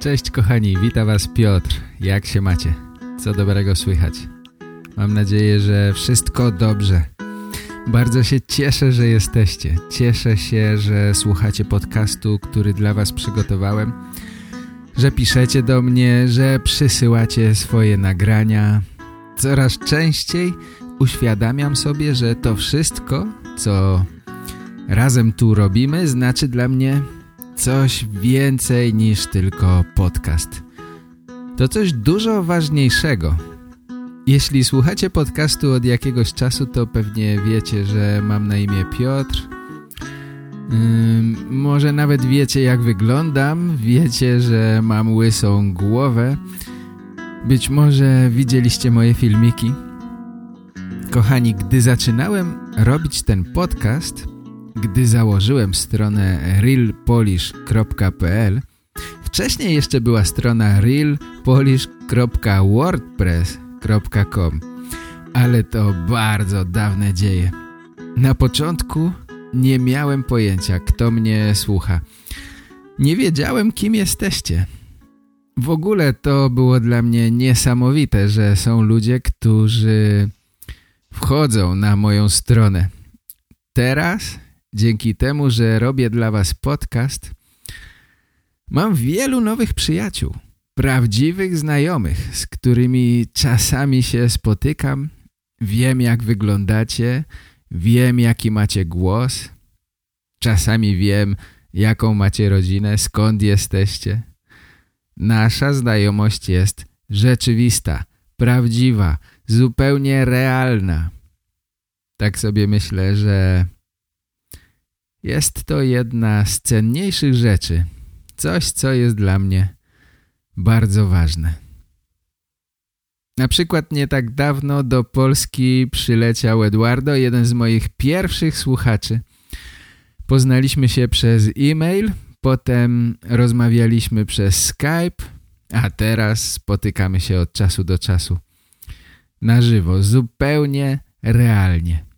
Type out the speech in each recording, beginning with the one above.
Cześć kochani, witam was Piotr. Jak się macie? Co dobrego słychać? Mam nadzieję, że wszystko dobrze. Bardzo się cieszę, że jesteście. Cieszę się, że słuchacie podcastu, który dla was przygotowałem. Że piszecie do mnie, że przysyłacie swoje nagrania. Coraz częściej uświadamiam sobie, że to wszystko, co razem tu robimy, znaczy dla mnie coś więcej niż tylko podcast. To coś dużo ważniejszego. Jeśli słuchacie podcastu od jakiegoś czasu, to pewnie wiecie, że mam na imię Piotr. Yy, może nawet wiecie jak wyglądam, wiecie, że mam łysą głowę. Być może widzieliście moje filmiki. Kochani, gdy zaczynałem robić ten podcast, gdy założyłem stronę realpolish.pl Wcześniej jeszcze była strona realpolish.wordpress.com Ale to bardzo dawne dzieje. Na początku nie miałem pojęcia, kto mnie słucha. Nie wiedziałem, kim jesteście. W ogóle to było dla mnie niesamowite, że są ludzie, którzy wchodzą na moją stronę. Teraz Dzięki temu, że robię dla Was podcast, mam wielu nowych przyjaciół, prawdziwych znajomych, z którymi czasami się spotykam. Wiem, jak wyglądacie, wiem, jaki macie głos. Czasami wiem, jaką macie rodzinę, skąd jesteście. Nasza znajomość jest rzeczywista, prawdziwa, zupełnie realna. Tak sobie myślę, że jest to jedna z cenniejszych rzeczy. Coś, co jest dla mnie bardzo ważne. Na przykład nie tak dawno do Polski przyleciał Eduardo, jeden z moich pierwszych słuchaczy. Poznaliśmy się przez e-mail, potem rozmawialiśmy przez Skype, a teraz spotykamy się od czasu do czasu na żywo, zupełnie realnie.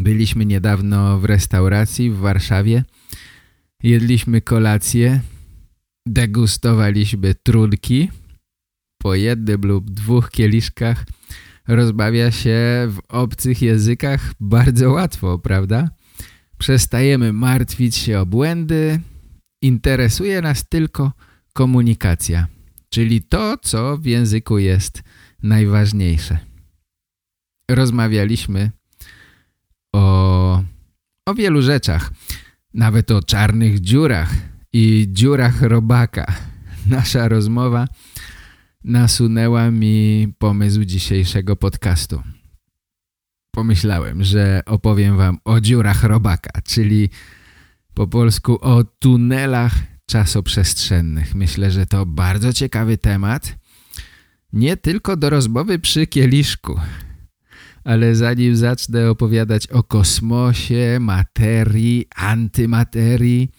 Byliśmy niedawno w restauracji w Warszawie. Jedliśmy kolację. Degustowaliśmy trunki. Po jednym lub dwóch kieliszkach rozmawia się w obcych językach bardzo łatwo, prawda? Przestajemy martwić się o błędy. Interesuje nas tylko komunikacja, czyli to, co w języku jest najważniejsze. Rozmawialiśmy o wielu rzeczach. Nawet o czarnych dziurach i dziurach robaka. Nasza rozmowa nasunęła mi pomysł dzisiejszego podcastu. Pomyślałem, że opowiem wam o dziurach robaka, czyli po polsku o tunelach czasoprzestrzennych. Myślę, że to bardzo ciekawy temat. Nie tylko do rozmowy przy kieliszku, ale zanim zacznę opowiadać o kosmosie, materii, antymaterii,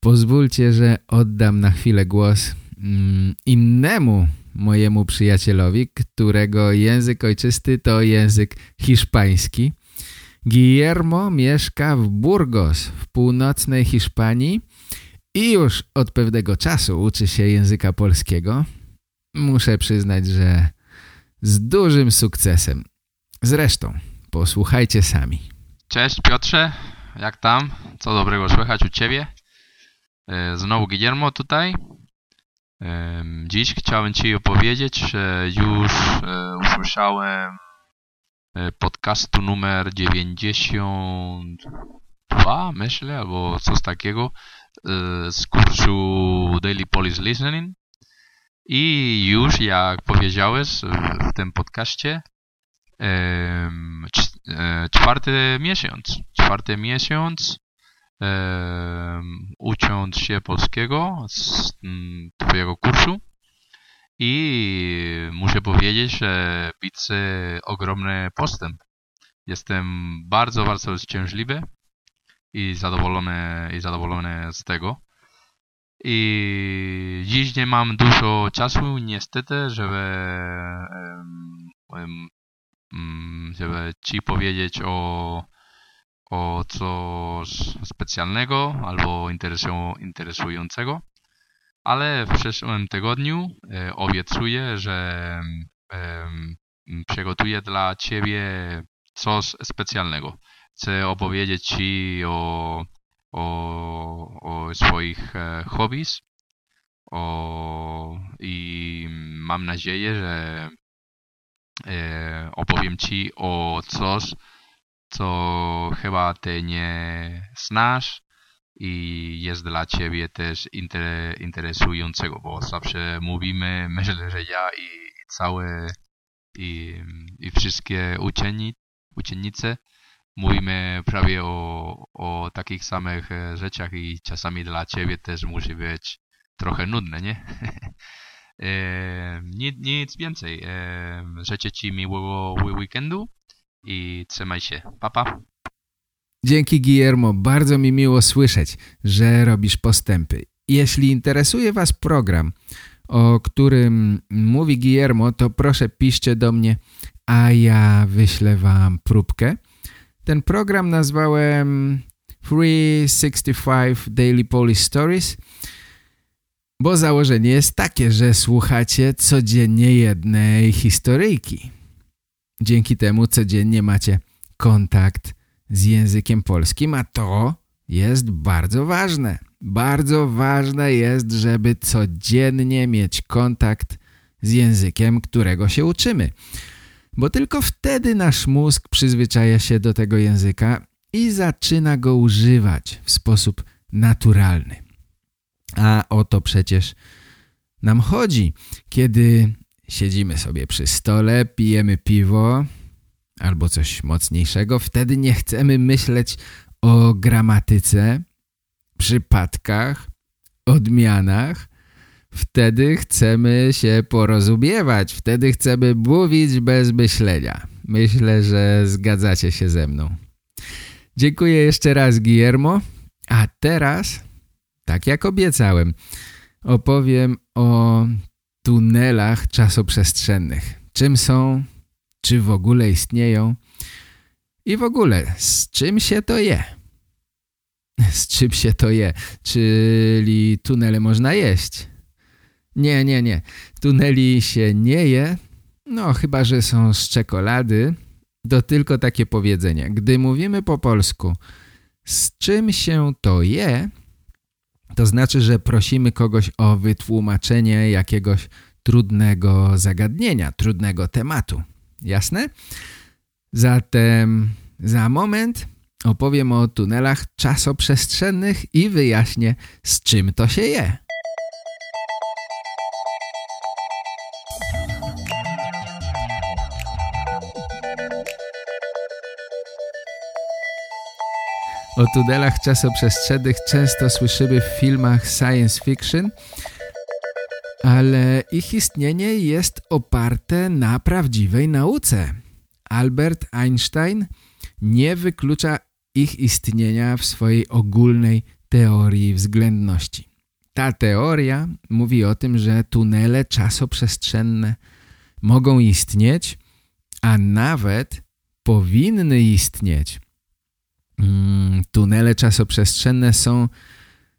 pozwólcie, że oddam na chwilę głos mm, innemu mojemu przyjacielowi, którego język ojczysty to język hiszpański. Guillermo mieszka w Burgos w północnej Hiszpanii i już od pewnego czasu uczy się języka polskiego. Muszę przyznać, że z dużym sukcesem. Zresztą, posłuchajcie sami. Cześć Piotrze, jak tam? Co dobrego słychać u Ciebie? E, znowu Guillermo tutaj. Dziś chciałem Ci opowiedzieć, że już e, usłyszałem e, podcastu numer 92, myślę, albo coś takiego z kursu Daily Police Listening. I już, jak powiedziałeś w tym podcaście, E, czwarty miesiąc. Czwarty miesiąc ucząc się polskiego z twojego kursu. I muszę powiedzieć, że widzę ogromny postęp. Jestem bardzo, bardzo szczęśliwy i zadowolony, i zadowolony z tego. I dziś nie mam dużo czasu, niestety, żeby, żeby Ci powiedzieć o, o coś specjalnego albo interesującego. Ale w przyszłym tygodniu e, obiecuję, że przygotuję dla Ciebie coś specjalnego. Chcę opowiedzieć Ci o, o, o swoich e, hobbies o, i mam nadzieję, że opowiem Ci o coś, co chyba Ty nie znasz i jest dla Ciebie też inter, interesującego, bo zawsze mówimy, myślę, że ja i całe i, i wszystkie uczenni, uczennice mówimy prawie o, o takich samych e, rzeczach i czasami dla Ciebie też musi być trochę nudne, nie? nic, nic więcej. Życzę Ci miłego weekendu i trzymaj się. Papa. Pa. Dzięki Guillermo, bardzo mi miło słyszeć, że robisz postępy. Jeśli interesuje Was program, o którym mówi Guillermo, to proszę piszcie do mnie, a ja wyślę Wam próbkę. Ten program nazwałem 365 Daily Polish Stories, bo założenie jest takie, że słuchacie codziennie jednej historyjki. Dzięki temu codziennie macie kontakt z językiem polskim, a to jest bardzo ważne. Bardzo ważne jest, żeby codziennie mieć kontakt z językiem, którego się uczymy. Bo tylko wtedy nasz mózg przyzwyczaja się do tego języka i zaczyna go używać w sposób naturalny. A o to przecież nam chodzi, kiedy siedzimy sobie przy stole, pijemy piwo albo coś mocniejszego, wtedy nie chcemy myśleć o gramatyce, przypadkach, odmianach. Wtedy chcemy się porozumiewać, wtedy chcemy mówić bez myślenia. Myślę, że zgadzacie się ze mną. Dziękuję jeszcze raz Guillermo, a teraz, tak jak obiecałem, opowiem o tunelach czasoprzestrzennych. Czym są, czy w ogóle istnieją i w ogóle z czym się to je. Z czym się to je? Czyli tunele można jeść? Nie, nie, nie. Tuneli się nie je, no chyba, że są z czekolady. To tylko takie powiedzenie. Gdy mówimy po polsku z czym się to je, to znaczy, że prosimy kogoś o wytłumaczenie jakiegoś trudnego zagadnienia, trudnego tematu. Jasne? Zatem za moment opowiem o tunelach czasoprzestrzennych i wyjaśnię, z czym to się je. O tunelach czasoprzestrzennych często słyszymy w filmach science fiction, ale ich istnienie jest oparte na prawdziwej nauce. Albert Einstein nie wyklucza ich istnienia w swojej ogólnej teorii względności. Ta teoria mówi o tym, że tunele czasoprzestrzenne mogą istnieć, a nawet powinny istnieć. Mm, tunele czasoprzestrzenne są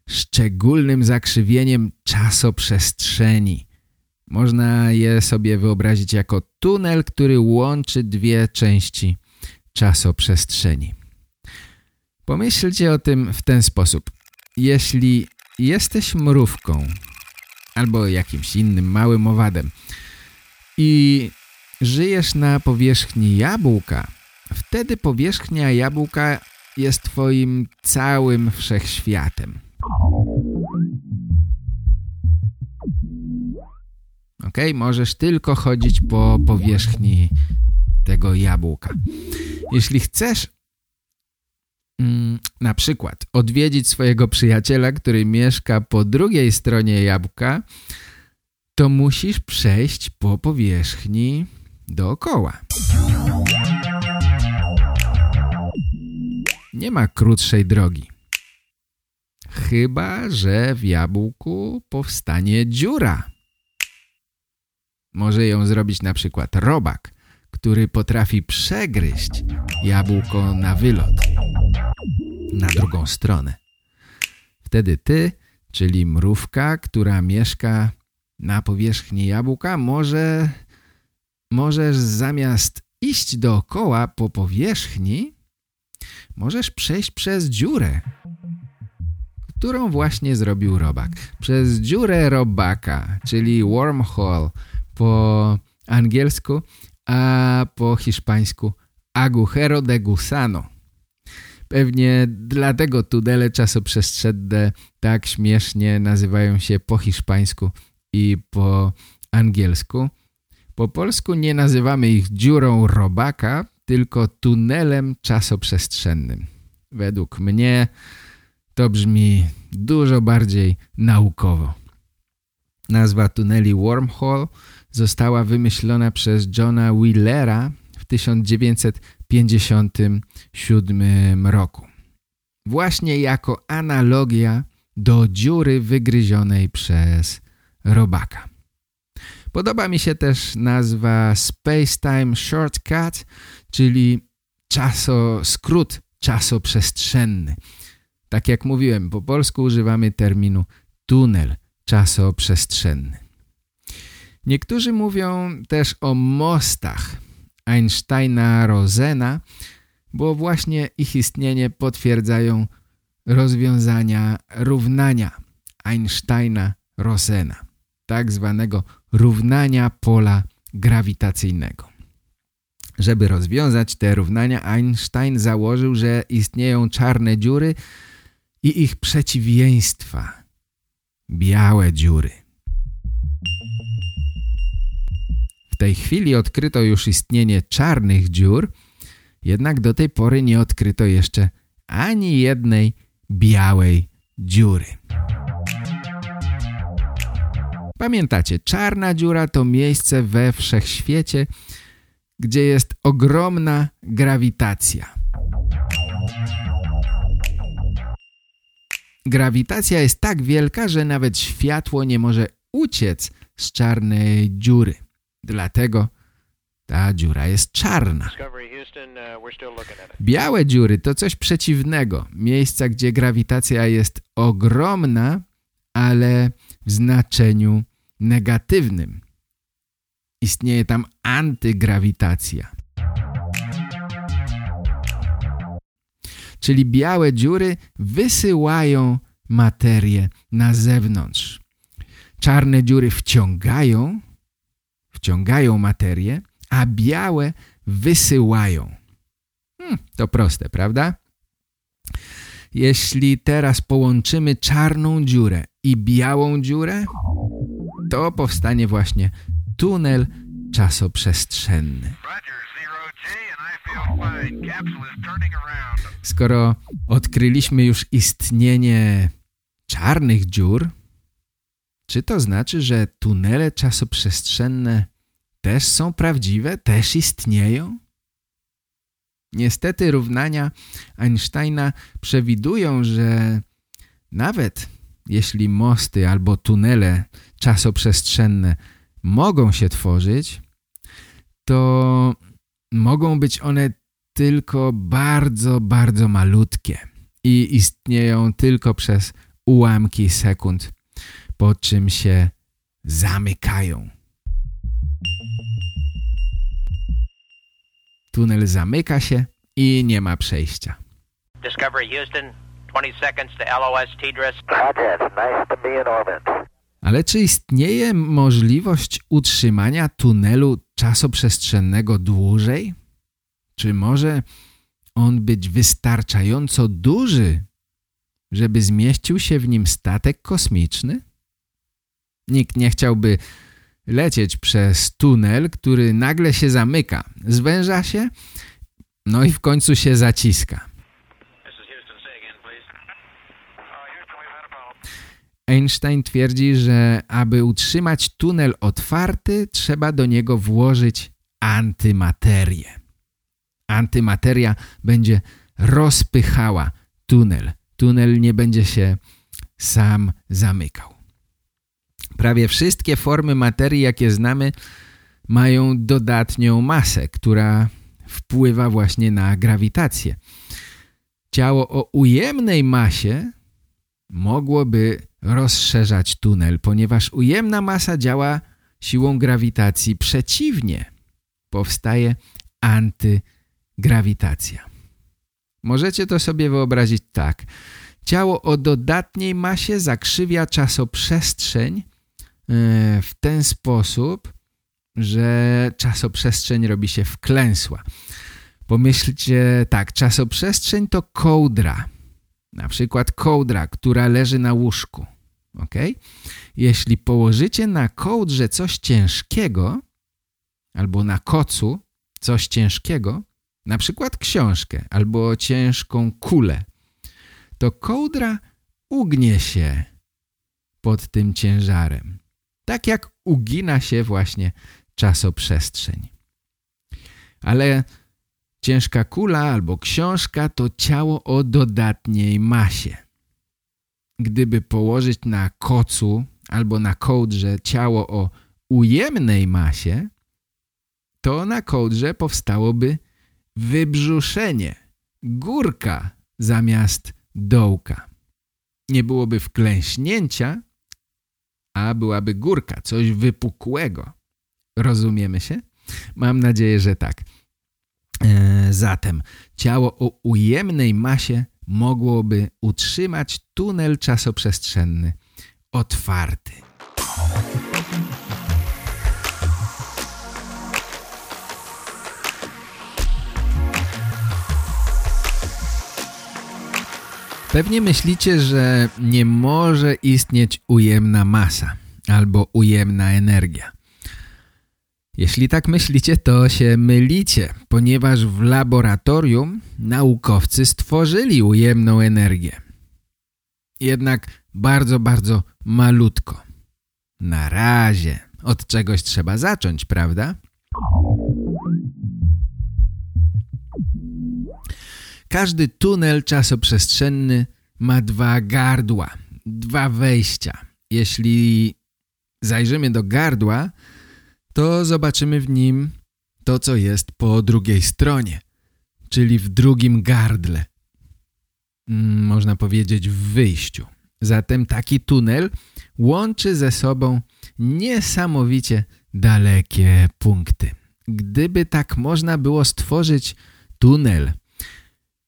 szczególnym zakrzywieniem czasoprzestrzeni. Można je sobie wyobrazić jako tunel, który łączy dwie części czasoprzestrzeni. Pomyślcie o tym w ten sposób. Jeśli jesteś mrówką albo jakimś innym małym owadem i żyjesz na powierzchni jabłka, wtedy powierzchnia jabłka jest twoim całym wszechświatem. Ok, możesz tylko chodzić po powierzchni tego jabłka. Jeśli chcesz mm, na przykład odwiedzić swojego przyjaciela, który mieszka po drugiej stronie jabłka, to musisz przejść po powierzchni dookoła. Nie ma krótszej drogi. Chyba, że w jabłku powstanie dziura. Może ją zrobić na przykład robak, który potrafi przegryźć jabłko na wylot, na drugą stronę. Wtedy ty, czyli mrówka, która mieszka na powierzchni jabłka, może, możesz zamiast iść dookoła po powierzchni, możesz przejść przez dziurę, którą właśnie zrobił robak. Przez dziurę robaka, czyli wormhole po angielsku, a po hiszpańsku agujero de gusano. Pewnie dlatego tunele czasoprzestrzenne tak śmiesznie nazywają się po hiszpańsku i po angielsku. Po polsku nie nazywamy ich dziurą robaka, tylko tunelem czasoprzestrzennym. Według mnie to brzmi dużo bardziej naukowo. Nazwa tuneli Wormhole została wymyślona przez Johna Wheelera w 1957 roku. Właśnie jako analogia do dziury wygryzionej przez robaka. Podoba mi się też nazwa Space-Time Shortcut, czyli czaso, skrót czasoprzestrzenny. Tak jak mówiłem, po polsku używamy terminu tunel czasoprzestrzenny. Niektórzy mówią też o mostach Einsteina-Rosena, bo właśnie ich istnienie potwierdzają rozwiązania równania Einsteina-Rosena, tak zwanego równania pola grawitacyjnego. Żeby rozwiązać te równania, Einstein założył, że istnieją czarne dziury i ich przeciwieństwa – białe dziury. W tej chwili odkryto już istnienie czarnych dziur, jednak do tej pory nie odkryto jeszcze ani jednej białej dziury. Pamiętacie, czarna dziura to miejsce we wszechświecie, gdzie jest ogromna grawitacja. Grawitacja jest tak wielka, że nawet światło nie może uciec z czarnej dziury. Dlatego ta dziura jest czarna. Białe dziury to coś przeciwnego. Miejsca, gdzie grawitacja jest ogromna, ale w znaczeniu negatywnym. Istnieje tam antygrawitacja. Czyli białe dziury wysyłają materię na zewnątrz. Czarne dziury wciągają, wciągają materię, a białe wysyłają. Hmm, to proste, prawda? Jeśli teraz połączymy czarną dziurę i białą dziurę, to powstanie właśnie tunel czasoprzestrzenny. Skoro odkryliśmy już istnienie czarnych dziur, czy to znaczy, że tunele czasoprzestrzenne też są prawdziwe, też istnieją? Niestety równania Einsteina przewidują, że nawet jeśli mosty albo tunele czasoprzestrzenne mogą się tworzyć, to mogą być one tylko bardzo, bardzo malutkie i istnieją tylko przez ułamki sekund, po czym się zamykają. Tunel zamyka się i nie ma przejścia. Discovery Houston, 20 seconds to LOS TDRS. nice to be in orbit. Ale czy istnieje możliwość utrzymania tunelu czasoprzestrzennego dłużej? Czy może on być wystarczająco duży, żeby zmieścił się w nim statek kosmiczny? Nikt nie chciałby lecieć przez tunel, który nagle się zamyka, zwęża się, no i w końcu się zaciska. Einstein twierdzi, że aby utrzymać tunel otwarty, trzeba do niego włożyć antymaterię. Antymateria będzie rozpychała tunel. Tunel nie będzie się sam zamykał. Prawie wszystkie formy materii, jakie znamy, mają dodatnią masę, która wpływa właśnie na grawitację. Ciało o ujemnej masie mogłoby rozszerzać tunel, ponieważ ujemna masa działa siłą grawitacji przeciwnie. Powstaje antygrawitacja. Możecie to sobie wyobrazić tak. Ciało o dodatniej masie zakrzywia czasoprzestrzeń e, w ten sposób, że czasoprzestrzeń robi się wklęsła. Pomyślcie tak, czasoprzestrzeń to kołdra. Na przykład kołdra, która leży na łóżku. ok? Jeśli położycie na kołdrze coś ciężkiego albo na kocu coś ciężkiego, na przykład książkę albo ciężką kulę, to kołdra ugnie się pod tym ciężarem. Tak jak ugina się właśnie czasoprzestrzeń. Ale ciężka kula albo książka to ciało o dodatniej masie. Gdyby położyć na kocu albo na kołdrze ciało o ujemnej masie, to na kołdrze powstałoby wybrzuszenie, górka zamiast dołka. Nie byłoby wklęśnięcia, a byłaby górka, coś wypukłego. Rozumiemy się? Mam nadzieję, że tak. Zatem ciało o ujemnej masie mogłoby utrzymać tunel czasoprzestrzenny otwarty. Pewnie myślicie, że nie może istnieć ujemna masa albo ujemna energia. Jeśli tak myślicie, to się mylicie, ponieważ w laboratorium naukowcy stworzyli ujemną energię. Jednak bardzo, bardzo malutko. Na razie. Od czegoś trzeba zacząć, prawda? Każdy tunel czasoprzestrzenny ma dwa gardła, dwa wejścia. Jeśli zajrzymy do gardła, to zobaczymy w nim to, co jest po drugiej stronie, czyli w drugim gardle. Mm, można powiedzieć w wyjściu. Zatem taki tunel łączy ze sobą niesamowicie dalekie punkty. Gdyby tak można było stworzyć tunel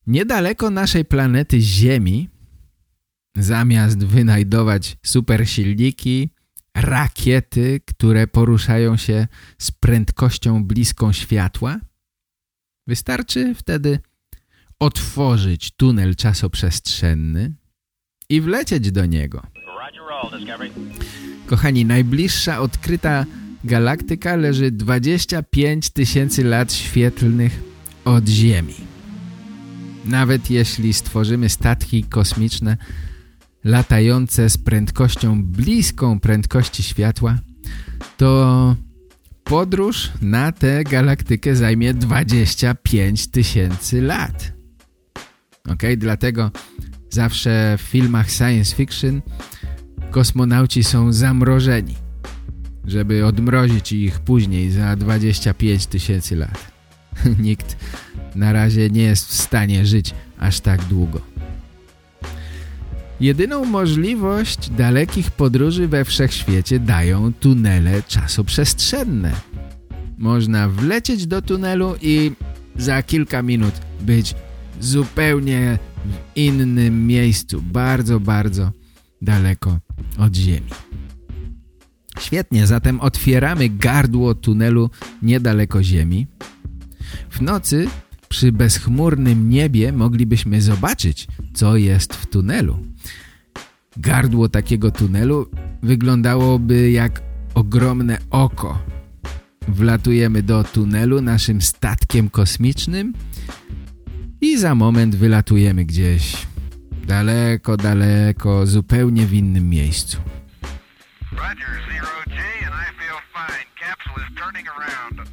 niedaleko naszej planety Ziemi, zamiast wynajdować supersilniki, rakiety, które poruszają się z prędkością bliską światła? Wystarczy wtedy otworzyć tunel czasoprzestrzenny i wlecieć do niego. Kochani, najbliższa odkryta galaktyka leży 25 tysięcy lat świetlnych od Ziemi. Nawet jeśli stworzymy statki kosmiczne latające z prędkością bliską prędkości światła, to podróż na tę galaktykę zajmie 25 tysięcy lat. Ok, dlatego zawsze w filmach science fiction kosmonauci są zamrożeni, żeby odmrozić ich później za 25 tysięcy lat. Nikt na razie nie jest w stanie żyć aż tak długo. Jedyną możliwość dalekich podróży we wszechświecie dają tunele czasoprzestrzenne. Można wlecieć do tunelu i za kilka minut być zupełnie w innym miejscu, bardzo, bardzo daleko od Ziemi. Świetnie, zatem otwieramy gardło tunelu niedaleko Ziemi. W nocy przy bezchmurnym niebie moglibyśmy zobaczyć, co jest w tunelu. Gardło takiego tunelu wyglądałoby jak ogromne oko. Wlatujemy do tunelu naszym statkiem kosmicznym i za moment wylatujemy gdzieś Daleko, daleko, zupełnie w innym miejscu. Roger, zero G, and I feel fine. Capsule is turning around.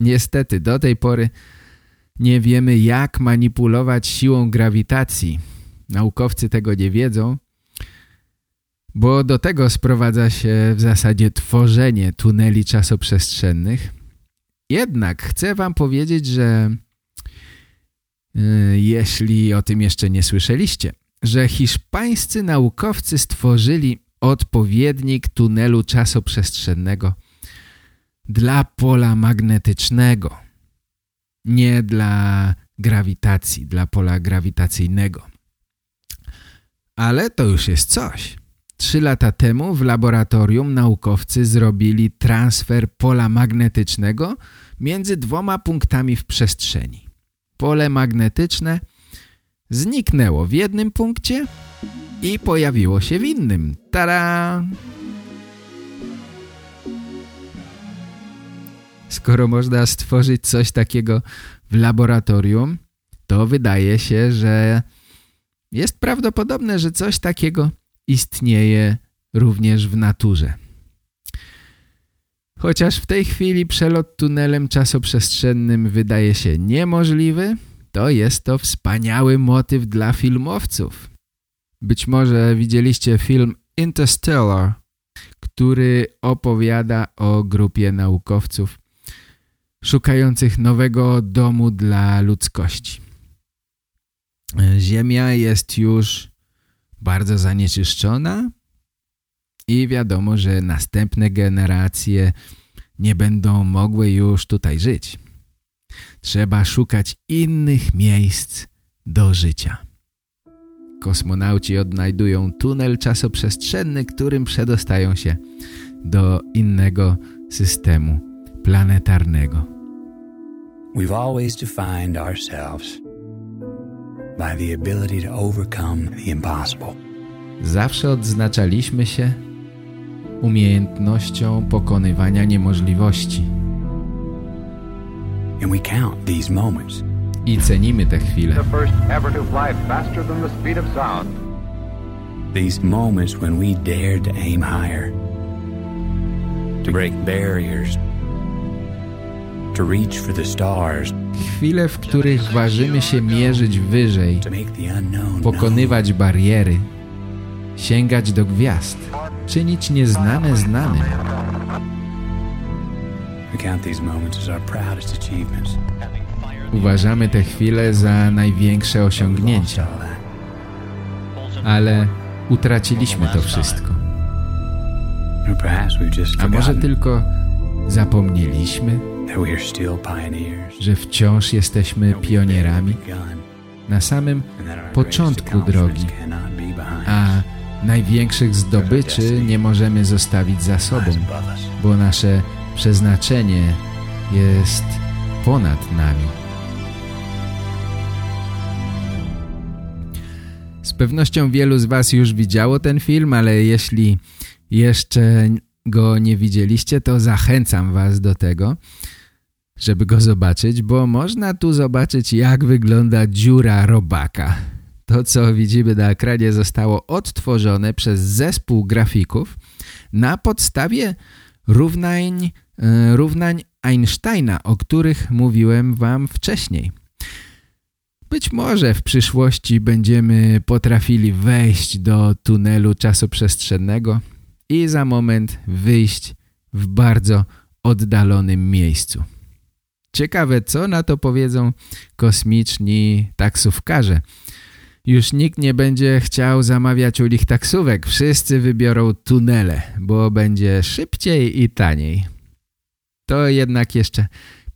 Niestety, do tej pory nie wiemy, jak manipulować siłą grawitacji. Naukowcy tego nie wiedzą, bo do tego sprowadza się w zasadzie tworzenie tuneli czasoprzestrzennych. Jednak chcę wam powiedzieć, że yy, jeśli o tym jeszcze nie słyszeliście, że hiszpańscy naukowcy stworzyli odpowiednik tunelu czasoprzestrzennego dla pola magnetycznego, nie dla grawitacji, dla pola grawitacyjnego. Ale to już jest coś. Trzy lata temu w laboratorium naukowcy zrobili transfer pola magnetycznego między dwoma punktami w przestrzeni. Pole magnetyczne zniknęło w jednym punkcie i pojawiło się w innym. Tada! Skoro można stworzyć coś takiego w laboratorium, to wydaje się, że jest prawdopodobne, że coś takiego istnieje również w naturze. Chociaż w tej chwili przelot tunelem czasoprzestrzennym wydaje się niemożliwy, to jest to wspaniały motyw dla filmowców. Być może widzieliście film Interstellar, który opowiada o grupie naukowców szukających nowego domu dla ludzkości. Ziemia jest już bardzo zanieczyszczona i wiadomo, że następne generacje nie będą mogły już tutaj żyć. Trzeba szukać innych miejsc do życia. Kosmonauci odnajdują tunel czasoprzestrzenny, którym przedostają się do innego systemu planetarnego. We've always defined ourselves by the ability to overcome the impossible. Zawsze odznaczaliśmy się umiejętnością pokonywania niemożliwości And we count these moments i cenimy te chwile. The first ever to fly faster than the speed of sound. These moments when we dared to aim higher, to break barriers, Chwile, w których ważymy się mierzyć wyżej, pokonywać bariery, sięgać do gwiazd, czynić nieznane znanym. Uważamy te chwile za największe osiągnięcia, ale utraciliśmy to wszystko. A może tylko zapomnieliśmy, that we are still pioneers. że wciąż jesteśmy pionierami na samym początku drogi, a największych zdobyczy nie możemy zostawić za sobą, bo nasze przeznaczenie jest ponad nami. Z pewnością wielu z Was już widziało ten film, ale jeśli jeszcze go nie widzieliście, to zachęcam Was do tego, żeby go zobaczyć, bo można tu zobaczyć jak wygląda dziura robaka. To, co widzimy na ekranie zostało odtworzone przez zespół grafików na podstawie równań, e, równań Einsteina, o których mówiłem Wam wcześniej. Być może w przyszłości będziemy potrafili wejść do tunelu czasoprzestrzennego i za moment wyjść w bardzo oddalonym miejscu. Ciekawe, co na to powiedzą kosmiczni taksówkarze. Już nikt nie będzie chciał zamawiać u nich taksówek. Wszyscy wybiorą tunele, bo będzie szybciej i taniej. To jednak jeszcze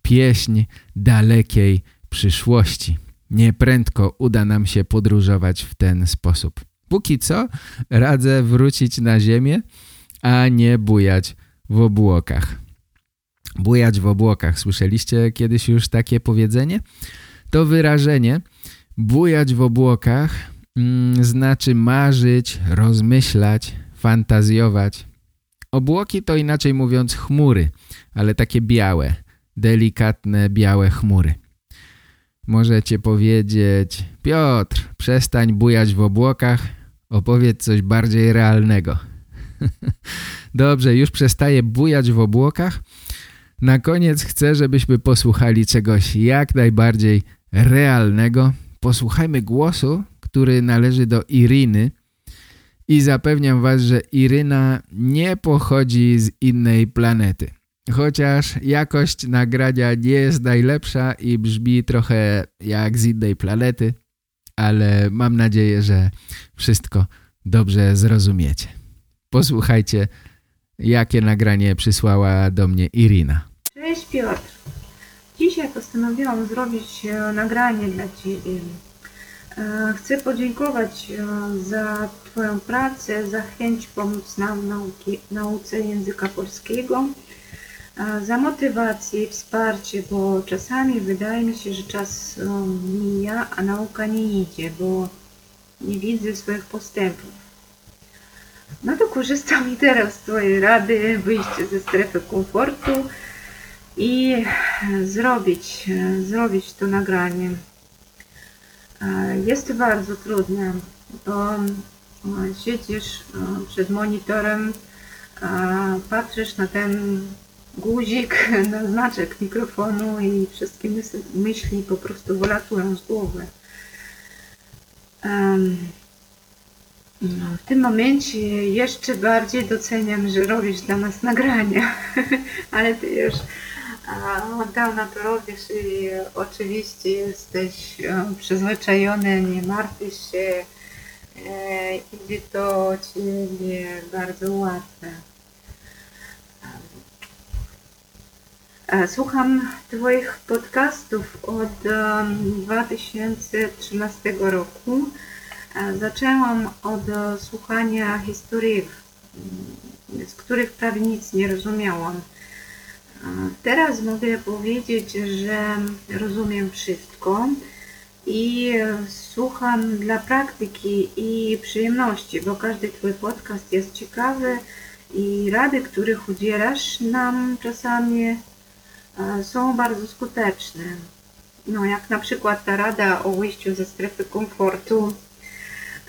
pieśń dalekiej przyszłości. Nieprędko uda nam się podróżować w ten sposób. Póki co radzę wrócić na ziemię, a nie bujać w obłokach. Bujać w obłokach. Słyszeliście kiedyś już takie powiedzenie? To wyrażenie bujać w obłokach mm, znaczy marzyć, rozmyślać, fantazjować. Obłoki to inaczej mówiąc chmury, ale takie białe, delikatne białe chmury. możecie powiedzieć Piotr, przestań bujać w obłokach, opowiedz coś bardziej realnego. Dobrze, już przestaję bujać w obłokach. Na koniec chcę, żebyśmy posłuchali czegoś jak najbardziej realnego. Posłuchajmy głosu, który należy do Iriny i zapewniam was, że Iryna nie pochodzi z innej planety. Chociaż jakość nagrania nie jest najlepsza i brzmi trochę jak z innej planety, ale mam nadzieję, że wszystko dobrze zrozumiecie. Posłuchajcie, jakie nagranie przysłała do mnie Irina. Cześć Piotr. Dzisiaj postanowiłam zrobić e, nagranie dla Ciebie. E, Chcę podziękować e, za Twoją pracę, za chęć pomóc nam w nauki, nauce języka polskiego, za motywację i wsparcie, bo czasami wydaje mi się, że czas mija, a nauka nie idzie, bo nie widzę swoich postępów. No to korzystam i teraz z Twojej rady, wyjście ze strefy komfortu i zrobić, zrobić to nagranie. E, Jest to bardzo trudne, bo e, siedzisz e, przed monitorem, patrzysz na ten guzik, na znaczek mikrofonu i wszystkie myśli po prostu wylatują z głowy. W tym momencie jeszcze bardziej doceniam, że robisz dla nas nagrania, ale ty już od dawna to robisz i oczywiście jesteś e, przyzwyczajony, nie martwisz się, e, idzie to ciebie bardzo łatwe. Słucham Twoich podcastów od em, 2013 roku. E, Zaczęłam od słuchania historii, z których prawie nic nie rozumiałam. E, Teraz mogę powiedzieć, że rozumiem wszystko i słucham dla praktyki i przyjemności, bo każdy Twój podcast jest ciekawy i rady, których udzielasz nam czasami e, są bardzo skuteczne. No, jak na przykład ta rada o wyjściu ze strefy komfortu.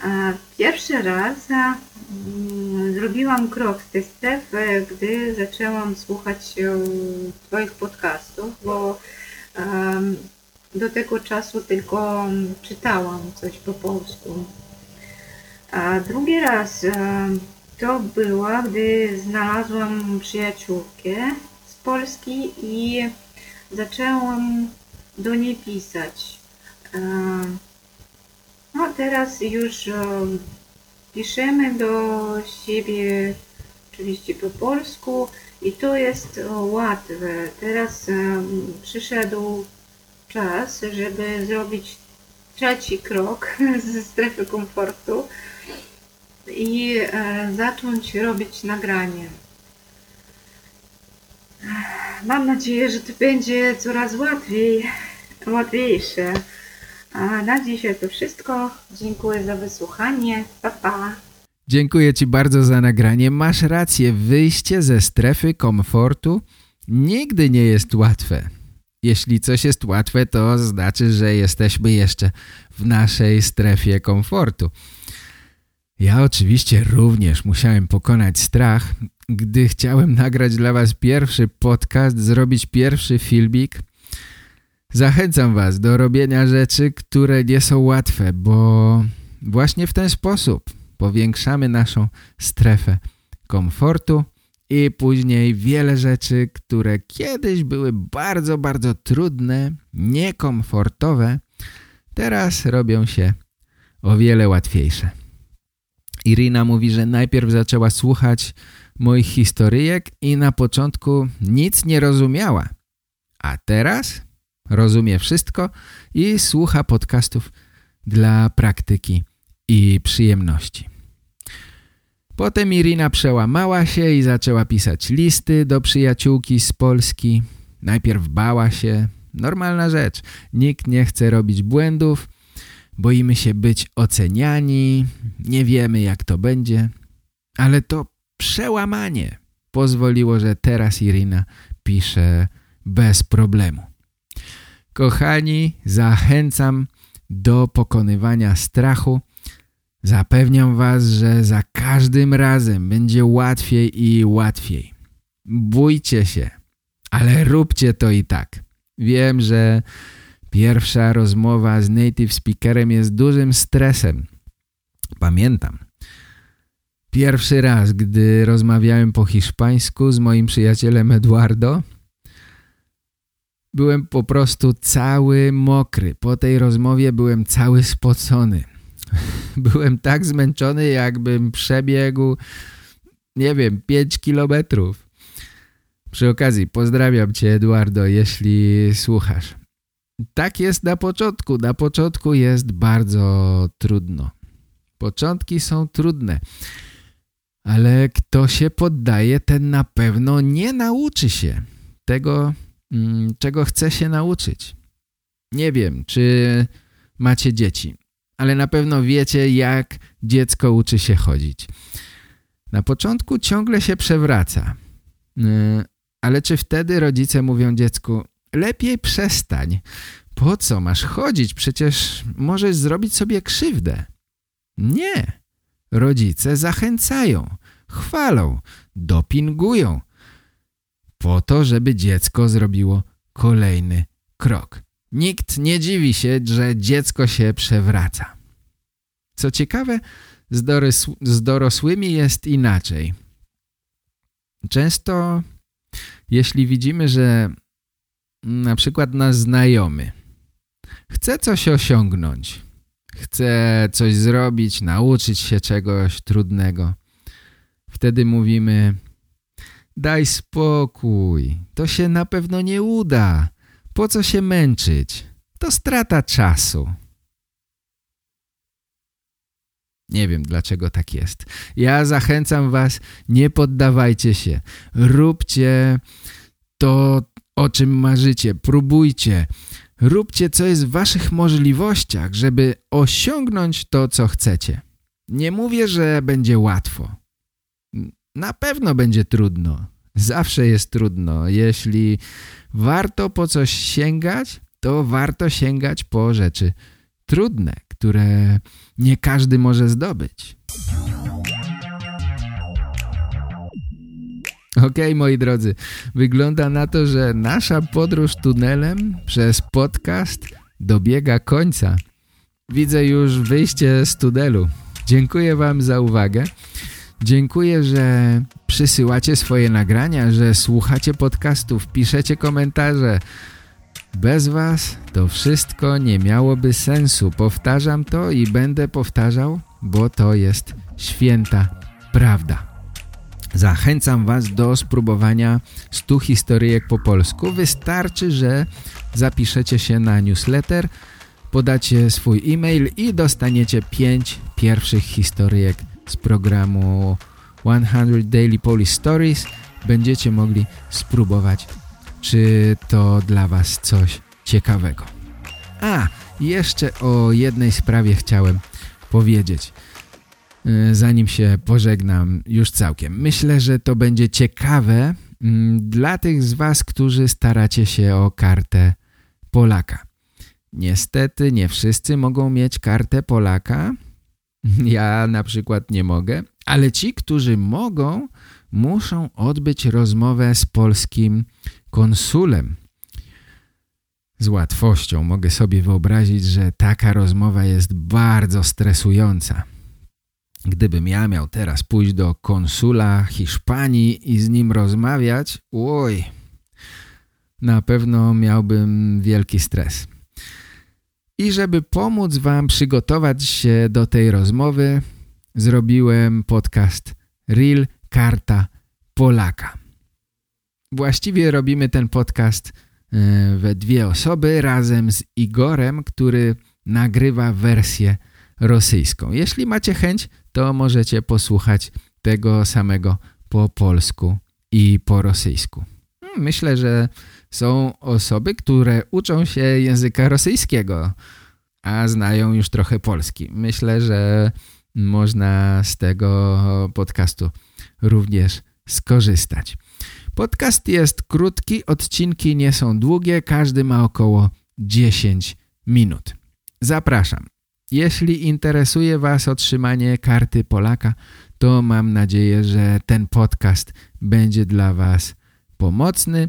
E, Pierwszy raz mm, zrobiłam krok z tej strefy, gdy zaczęłam słuchać e, Twoich podcastów, bo do tego czasu tylko mm, czytałam coś po polsku. A drugi raz em, to była, gdy znalazłam przyjaciółkę z Polski i zaczęłam do niej pisać. No teraz już em, piszemy do siebie oczywiście po polsku i to jest e, łatwe. Teraz przyszedł czas, żeby zrobić trzeci krok ze strefy komfortu i e, zacząć robić nagranie. Mam nadzieję, że to będzie coraz łatwiej, łatwiejsze. A na dzisiaj to wszystko. Dziękuję za wysłuchanie. Pa, pa. Dziękuję Ci bardzo za nagranie. Masz rację, wyjście ze strefy komfortu nigdy nie jest łatwe. Jeśli coś jest łatwe, to znaczy, że jesteśmy jeszcze w naszej strefie komfortu. Ja oczywiście również musiałem pokonać strach, gdy chciałem nagrać dla Was pierwszy podcast, zrobić pierwszy filmik. Zachęcam Was do robienia rzeczy, które nie są łatwe, bo właśnie w ten sposób powiększamy naszą strefę komfortu i później wiele rzeczy, które kiedyś były bardzo, bardzo trudne, niekomfortowe, teraz robią się o wiele łatwiejsze. Irina mówi, że najpierw zaczęła słuchać moich historyjek i na początku nic nie rozumiała, a teraz rozumie wszystko i słucha podcastów dla praktyki i przyjemności. Potem Irina przełamała się i zaczęła pisać listy do przyjaciółki z Polski. Najpierw bała się, normalna rzecz. Nikt nie chce robić błędów, boimy się być oceniani, nie wiemy jak to będzie. Ale to przełamanie pozwoliło, że teraz Irina pisze bez problemu. Kochani, zachęcam do pokonywania strachu. Zapewniam Was, że za każdym razem będzie łatwiej i łatwiej. Bójcie się, ale róbcie to i tak. Wiem, że pierwsza rozmowa z native speakerem jest dużym stresem. Pamiętam. Pierwszy raz, gdy rozmawiałem po hiszpańsku z moim przyjacielem Eduardo, byłem po prostu cały mokry. Po tej rozmowie byłem cały spocony. Byłem tak zmęczony, jakbym przebiegł, nie wiem, 5 kilometrów. Przy okazji pozdrawiam Cię Eduardo, jeśli słuchasz. Tak jest na początku. Na początku jest bardzo trudno. Początki są trudne. Ale kto się poddaje, ten na pewno nie nauczy się tego, czego chce się nauczyć. Nie wiem, czy macie dzieci, ale na pewno wiecie, jak dziecko uczy się chodzić. Na początku ciągle się przewraca. Y, ale czy wtedy rodzice mówią dziecku, lepiej przestań. Po co masz chodzić? Przecież możesz zrobić sobie krzywdę. Nie. Rodzice zachęcają, chwalą, dopingują. Po to, żeby dziecko zrobiło kolejny krok. Nikt nie dziwi się, że dziecko się przewraca. Co ciekawe, z, z dorosłymi jest inaczej. Często jeśli widzimy, że na przykład nasz znajomy chce coś osiągnąć, chce coś zrobić, nauczyć się czegoś trudnego, wtedy mówimy daj spokój, to się na pewno nie uda, po co się męczyć, to strata czasu. Nie wiem, dlaczego tak jest. Ja zachęcam was, nie poddawajcie się. Róbcie to, o czym marzycie. Próbujcie. Róbcie, co jest w waszych możliwościach, żeby osiągnąć to, co chcecie. Nie mówię, że będzie łatwo. Na pewno będzie trudno. Zawsze jest trudno. Jeśli warto po coś sięgać, to warto sięgać po rzeczy trudne, które nie każdy może zdobyć. Ok, moi drodzy, wygląda na to, że nasza podróż tunelem przez podcast dobiega końca. Widzę już wyjście z tunelu. Dziękuję Wam za uwagę. Dziękuję, że przysyłacie swoje nagrania, że słuchacie podcastów, piszecie komentarze. Bez Was to wszystko nie miałoby sensu. Powtarzam to i będę powtarzał, bo to jest święta prawda. Zachęcam Was do spróbowania 100 historyjek po polsku. Wystarczy, że zapiszecie się na newsletter, podacie swój e-mail i dostaniecie 5 pierwszych historyjek z programu 100 Daily Polish Stories. Będziecie mogli spróbować czy to dla Was coś ciekawego. A, jeszcze o jednej sprawie chciałem powiedzieć, y, zanim się pożegnam już całkiem. Myślę, że to będzie ciekawe mm, dla tych z Was, którzy staracie się o kartę Polaka. Niestety nie wszyscy mogą mieć kartę Polaka. Ja na przykład nie mogę, ale ci, którzy mogą, muszą odbyć rozmowę z polskim konsulem. Z łatwością mogę sobie wyobrazić, że taka rozmowa jest bardzo stresująca. Gdybym ja miał teraz pójść do konsula Hiszpanii i z nim rozmawiać, oj, na pewno miałbym wielki stres. I żeby pomóc Wam przygotować się do tej rozmowy, zrobiłem podcast Real Karta Polaka. Właściwie robimy ten podcast e, we dwie osoby razem z Igorem, który nagrywa wersję rosyjską. Jeśli macie chęć, to możecie posłuchać tego samego po polsku i po rosyjsku. Hmm, myślę, że są osoby, które uczą się języka rosyjskiego, a znają już trochę polski. Myślę, że można z tego podcastu również skorzystać. Podcast jest krótki, odcinki nie są długie, każdy ma około 10 minut. Zapraszam. Jeśli interesuje Was otrzymanie karty Polaka, to mam nadzieję, że ten podcast będzie dla Was pomocny.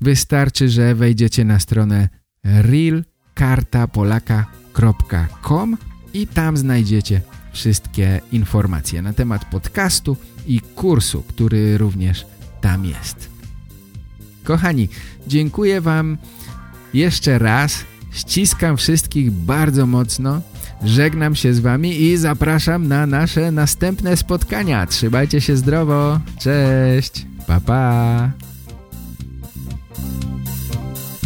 Wystarczy, że wejdziecie na stronę realkartapolaka.com i tam znajdziecie wszystkie informacje na temat podcastu i kursu, który również tam jest. Kochani, dziękuję Wam jeszcze raz. Ściskam wszystkich bardzo mocno. Żegnam się z Wami i zapraszam na nasze następne spotkania. Trzymajcie się zdrowo. Cześć. Pa, pa.